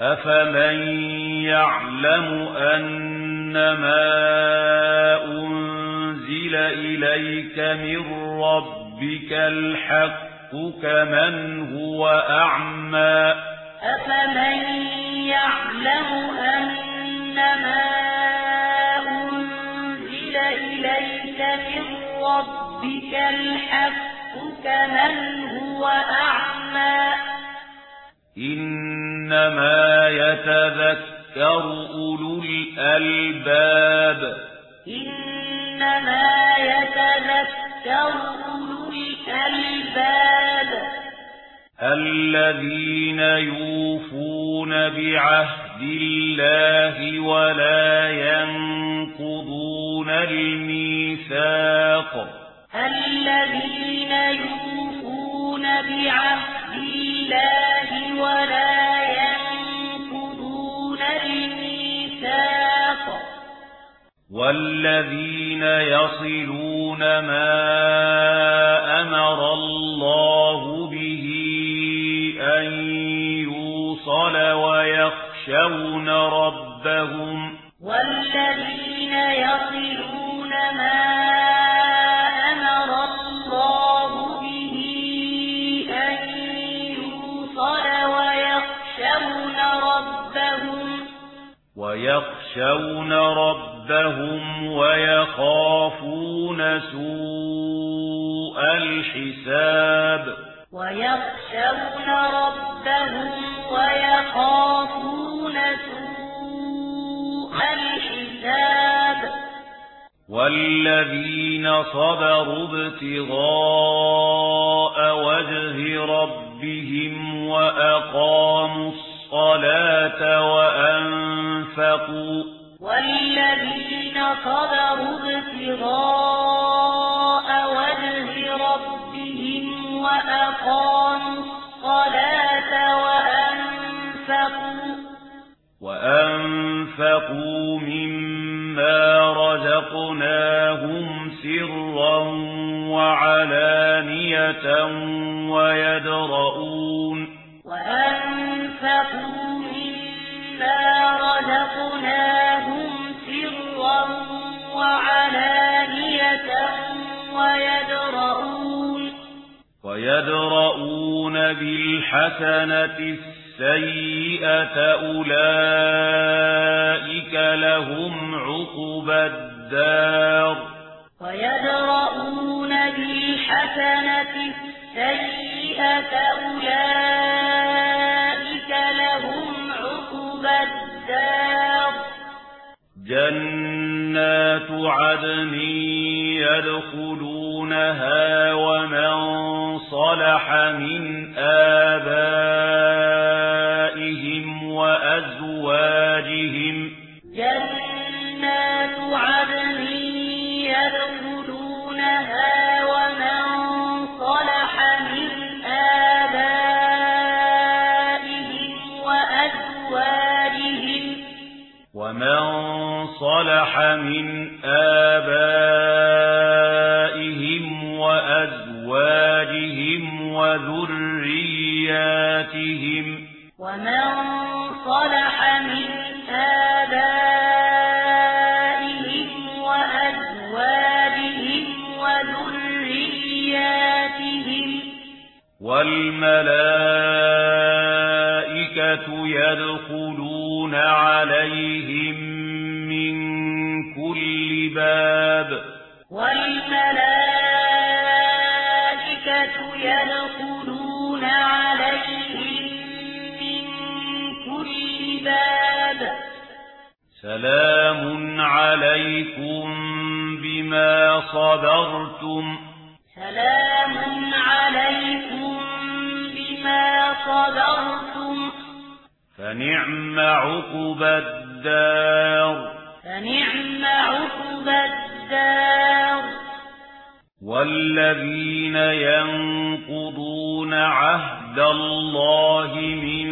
أفمن يعلم أنما أنزل إليك من ربك الحق كمن هو أعمى أفمن يعلم أنما أنزل إليك من ربك الحق كمن هو أعمى إن يتذكر أولو الألباب. إنما يتذكر أولو الألباب. الذين يوفون بعهد الله ولا ينقضون الميثاق. الذين يوفون بعهد الله ولا ينقضون والذين يصلون ما أمر الله به أن يوصل ويخشون ربهم والذين يصلون ما أمر الله به ويخشون ربهم ويخافون سوء الحساب ويخشون ربهم ويخافون سوء الحساب والذين صبروا ابتغاء وجه ربهم وأقاموا الصلاة وأنفروا أنفقوا والذين صبروا ابتغاء وجه ربهم وأقاموا الصلاة وأنفقوا. وأنفقوا مما رزقناهم سرا وعلانية ويدرؤون وأنفقوا ويدرؤون بالحسنة السيئة أولئك لهم عقب الدار ويدرؤون بالحسنة السيئة أولئك جنات عدن يدخلونها ومن صلح من آبائهم صلح من آبائهم وأزواجهم وذرياتهم ومن صلح من آبائهم وأزواجهم وذرياتهم والملائكة الْكِتَابَ. وَالْمَلَائِكَةُ يَدْخُلُونَ عَلَيْهِمْ مِنْ كُلِّ بَابٍ. سَلَامٌ عَلَيْكُمْ بِمَا صَبَرْتُمْ. سَلَامٌ عَلَيْكُمْ بِمَا صَبَرْتُمْ. فَنِعْمَ عقب الدَّارِ. فَنِعْمَ عقب الدَّارِ. الْجَبَّارِ وَالَّذِينَ يَنقُضُونَ عَهْدَ اللَّهِ مِن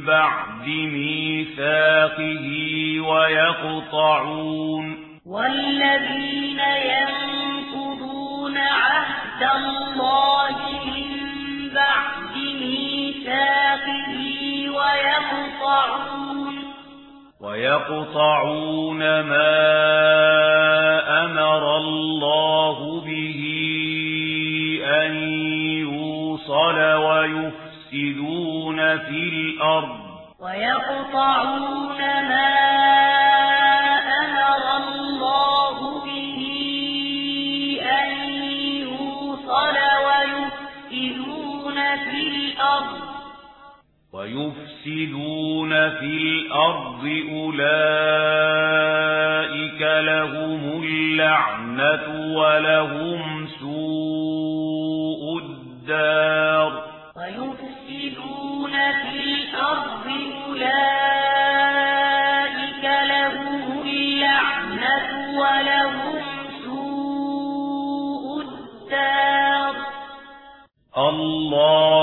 بَعْدِ مِيثَاقِهِ وَيَقْطَعُونَ. وَالَّذِينَ يَنقُضُونَ عَهْدَ اللَّهِ مِن بَعْدِ مِيثَاقِهِ وَيَقْطَعُونَ. وَيَقْطَعُونَ مَا أمر الله به أن يوصل ويفسدون في الأرض ويقطعون ما أمر الله به أن يوصل ويفسدون في الأرض ويفسدون في الأرض أولئك لهم اللعنة ولهم سوء الدار ويفسدون في الأرض أولئك لهم اللعنة ولهم سوء الدار الله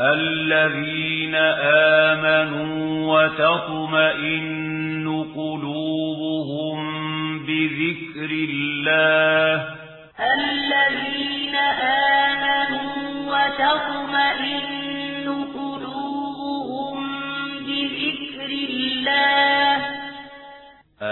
الذين آمنوا وتطمئن قلوبهم بذكر الله. الذين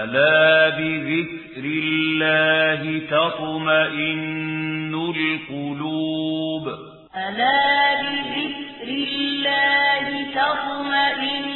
ألا بذكر الله تطمئن القلوب ألا بذكر الله تطمئن